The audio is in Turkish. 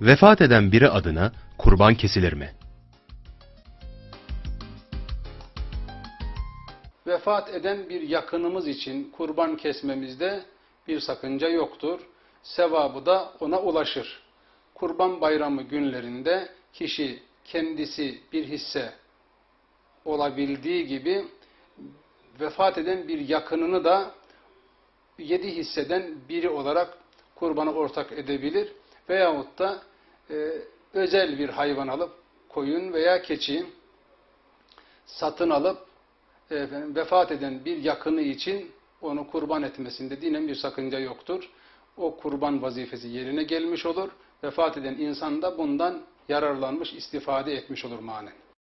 Vefat eden biri adına kurban kesilir mi? Vefat eden bir yakınımız için kurban kesmemizde bir sakınca yoktur. Sevabı da ona ulaşır. Kurban bayramı günlerinde kişi kendisi bir hisse olabildiği gibi vefat eden bir yakınını da yedi hisseden biri olarak kurbana ortak edebilir. Veyahut da e, özel bir hayvan alıp koyun veya keçi satın alıp efendim, vefat eden bir yakını için onu kurban etmesinde dinen bir sakınca yoktur. O kurban vazifesi yerine gelmiş olur. Vefat eden insan da bundan yararlanmış, istifade etmiş olur manen.